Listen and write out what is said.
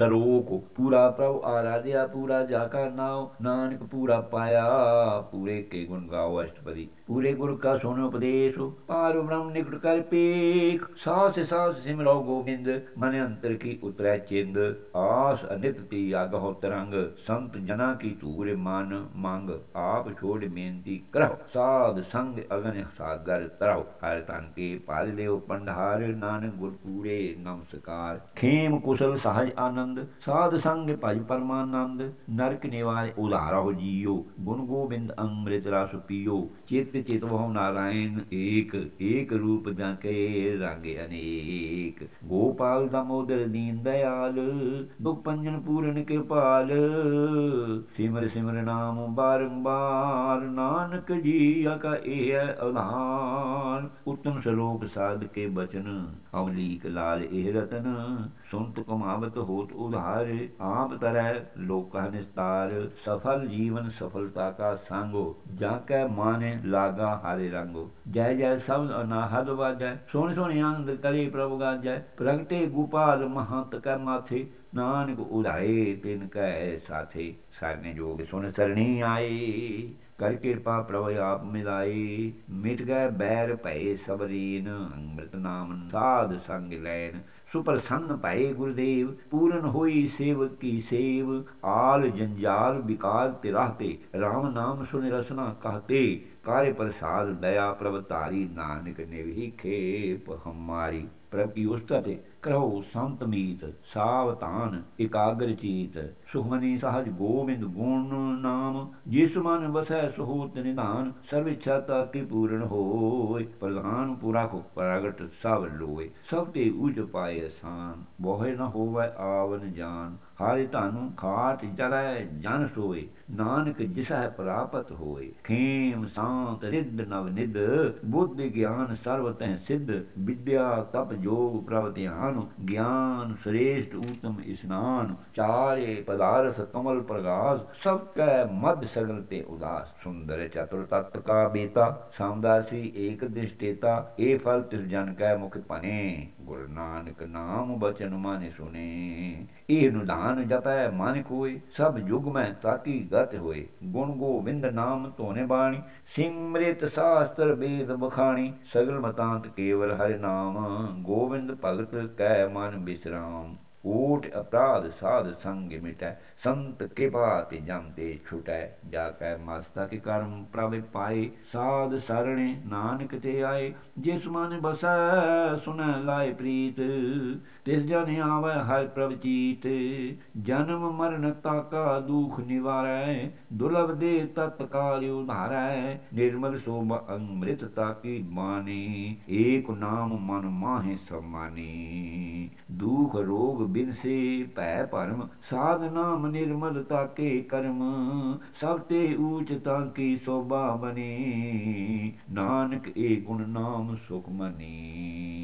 ਸਰੋਕ ਪੂਰਾ ਪ੍ਰਭ ਆਰਾਧਿਆ, ਪੂਰਾ ਜਾ ਕਾ ਨਾਮ ਨਾਨਕ ਪੂਰਾ ਪਾਇਆ, ਪੂਰੇ ਕੇ ਗੁਣ ਗਾਓ ਅਸ਼ਟਪਦੀ। ਪੂਰੇ ਗੁਰ ਕਾ ਸੁਨ ਉਪਦੇਸ਼, ਪਾਰ ਬ੍ਰਹਮ ਨਿਕਟ ਕਰ ਪੇਖ, ਸਾਸ ਸਾਸ ਸਿਮਰੋ ਗੋਬਿੰਦ, ਮਨ ਅੰਤਰ ਕੀ ਉਤਰੈ ਚਿੰਦ, ਆਸ ਅਨਿਤ ਤੀ ਆਗਹੁ ਤਰੰਗ, ਸੰਤ ਜਨਾ ਕੀ ਧੂਰ ਮਨ ਮੰਗ, ਆਪ ਛੋੜ ਬੇਨਤੀ ਕਰੋ ਸਾਧ ਸੰਗ ਅਗਨ ਸਾਗਰ ਤਰੋ ਹਰ ਤਨ ਕੇ ਪਾਲ ਲਿਓ ਪੰਡਹਾਰ, ਨਾਨਕ ਗੁਰ ਪੂਰੇ ਨਮਸਕਾਰ। ਖੇਮ ਕੁਸ਼ਲ ਸਹਜ ਆਨੰਦ ਸਾਧ ਸੰਗ ਭਜ ਪਰਮਾਨੰਦ, ਨਰਕ ਨਿਵਾਰ ਉਧਾਰੋ ਜੀਓ, ਗੁਣ ਗੋਬਿੰਦ ਅੰਮ੍ਰਿਤ ਰਸ ਪੀਓ, ਚਿਤ ਚਿਤ ਬਹੁ ਨਾਰਾਇਣ ਏਕ ਏਕ ਰੂਪ ਜਾਂ ਕੇ ਰੰਗ ਅਨੇਕ। ਗੋਪਾਲ ਦਮੋਦਰ ਦੀਨ ਦਇਆਲ, ਦੁਖ ਪੰਜਨ ਪੂਰਨ ਕਿਰਪਾਲ, ਸਿਮਰ ਸਿਮਰ ਨਾਮ ਬਾਰੰਬਾਰ, ਨਾਨਕ ਜੀ ਆਕਾ ਇਹ ਹੈ ਉਤਮ ਸ਼ਲੋਕ ਸਾਧ ਕੇ ਬਚਨ ਅਵਲੀਕ ਲਾਲ ਇਹ ਰਤਨ, ਸੁਨਤ ਕਮਾਵਤ ਹੋਤ ਉਧਾਰ ਆਪ ਤਰੈ ਲੋਕਾ ਨਿਸਤਾਰ ਸਫਲ ਜੀਵਨ ਸਫਲਤਾ ਕਾ ਸੰਗੋ, ਜਾ ਕੈ ਮਾਨੇ ਲਾਗਾ ਹਾਰੇ ਰੰਗੋ। ਜੈ ਜੈ ਸਭ ਅਨਾਹਦ ਵਾਜੈ, ਸੋਹਣੇ ਸੋਹਣੇ ਆਨੰਦ ਕਰੇ ਪ੍ਰਭੂ ਗਾਜੈ, ਪ੍ਰਗਟੇ ਗੋਪਾਲ ਮਹੰਤ ਕਰ ਮਾਥੇ ਨਾਨਕ ਉਧਾਏ ਤਿਨ ਕੈ ਸਾਥੇ ਸਰਨੇ ਜੋਗ ਸੁਨ ਸਰਣੀ ਆਏ। ਕਰ ਕਿਰਪਾ ਪ੍ਰਭ ਆਪ ਮਿਲਾਈ ਮਿਟ ਗਏ ਬੈਰ ਭਏ ਸਬਰੀਨ, ਅੰਮ੍ਰਿਤ ਨਾਮ ਸਾਧ ਸੰਗ ਲੈਨ। ਸੁਪਰਸੰਨ ਭਏ ਗੁਰਦੇਵ, ਪੂਰਨ ਹੋਈ ਸੇਵ ਕੀ ਸੇਵ। ਆਲ ਜੰਜਾਲ ਵਿਕਾਰ ਤੇ RAM ਨਾਮ ਸੁਨ ਰਸਨਾ ਕਹਤੇ ਕਾਰੇ ਪ੍ਰਸਾਦ ਦਇਆ ਪ੍ਰਭ ਧਾਰੀ, ਨਾਨਕ ਨੇ ਵੀ ਖੇਪ ਹਮਾਰੀ। ਪ੍ਰਭ ਕੀ ਉਸਤਾ ਤੇ ਕਰੋ ਸੰਤ ਮੀਤ, ਸਾਵਧਾਨ, ਇਕਾਗਰ ਚੀਤ। ਸੁਖਮਨੀ ਸਹਜ ਗੋਬਿੰਦ ਗੁਣ ਨਾਮ, ਜਿਸ ਮਨ ਵਸੈ ਸੁਹੂਤ ਨਿਧਾਨ, ਸਰਵ ਇੱਛਾ ਤਾ ਕੀ ਪੂਰਨ ਹੋਏ ਪ੍ਰਧਾਨ ਪੂਰਾ ਕੋ ਪ੍ਰਗਟ ਸਭ ਲੋਏ ਸਭ ਤੇ ਉਜ ਪਾਏ ਆਸਾਨ ਬੋਹੇ ਨ ਹੋਵੇ ਆਵਨ ਜਾਨ। ਹਾਰੇ ਧਾਨੂ ਖਾਟ ਜਰੈ ਜਨ ਸੋਏ, ਨਾਨਕ ਜਿਸਹਿ ਪ੍ਰਾਪਤ ਹੋਏ। ਖੇਮ, ਸ਼ਾਂਤ ਰਿੱਧ ਨਵ ਨਿਧ, ਬੁੱਧ ਗਿਆਨ ਸਰਵ ਤੈ ਸਿੱਧ, ਵਿਦਿਆ ਤਪ ਜੋਗ ਪ੍ਰਭ ਧਿਆਨ, ਗਿਆਨ ਸ੍ਰੇਸ਼ਟ ਊਤਮ ਇਸਨਾਨ, ਚਾਰੇ ਪਦਾਰਥ ਕਮਲ ਪ੍ਰਗਾਸ, ਸਭ ਕੈ ਮਦ ਸਗਲ ਤੇ ਉਦਾਸ। ਸੁੰਦਰ ਚਤੁਰ ਤਤ ਕਾ ਬੇਤਾ, ਸਾਮਦਾਸੀ ਏਕ ਦਿਸ਼ਟੇਤਾ ਇਹ ਫਲ ਤਿਰ ਜਨ ਕੈ ਮੁਖ ਪਨੇ ਗੁਰ ਨਾਨਕ ਨਾਮ ਬਚਨ ਮਾਨੇ ਸੁਨੇ। ਇਹ ਨਿਧਾਨ ਜਪੈ ਮਨ ਕੋਇ ਸਭ ਯੁਗ ਮੈਂ ਤਾਕੀ ਗਤ ਹੋਏ। ਗੁਣ ਗੋਬਿੰਦ ਨਾਮ ਧੋਨੇ ਬਾਣੀ, ਸਿਮ੍ਰਿਤ ਸ਼ਾਸਤਰ ਵੇਦ ਬਖਾਣੀ ਸਗਲ ਮਤਾਂਤ ਕੇਵਲ ਹਰਿ ਨਾਮ। ਗੋਬਿੰਦ ਭਗਤ ਕੈ ਮਨ ਬਿਸਰਾਮ। ਊਟ ਅਪਰਾਧ ਸਾਧ ਸੰਗ ਮਿਟੈ, ਸੰਤ ਕਿਰਪਾ ਤੇ ਜਮ ਤੇ ਛੁਟੈ, ਜਾ ਕੈ ਮਸਤਕ ਕਰਮ ਪ੍ਰਭ ਪਾਏ, ਸਾਧ ਸਰਣੇ ਨਾਨਕ ਤੇ ਆਏ, ਜਿਸ ਮਨ ਬਸੈ ਸੁਨੈ ਲਾਇ ਪ੍ਰੀਤ, ਤਿਸ ਜਨ ਆਵੈ ਹਰਿ ਪ੍ਰਭ ਚੀਤ, ਜਨਮ ਮਰਨ ਤਾਕਾ ਦੁਖ ਨਿਵਾਰੈ ਦੁਲਭ ਦੇ ਤਤਕਾਲ ਉਧਾਰੈ, ਨਿਰਮਲ ਸੋਭ ਅੰਮ੍ਰਿਤ ਤਾਕੀ ਬਾਣੀ ਏਕ ਨਾਮ ਮਨ ਮਾਹੇ ਸਮਾਨੀ, ਦੁਖ ਰੋਗ ਬਿਨਸੇ ਭੈ ਭਰਮ, ਸਾਧ ਨਾਮ ਨਿਰਮਲ ਤਾਕੇ ਕਰਮ, ਸਭ ਤੇ ਊਚ ਤਾਕੀ ਸੋਭਾ ਬਨੇ ਨਾਨਕ ਏ ਗੁਣ ਨਾਮ ਸੁਖ ਮਨੀ।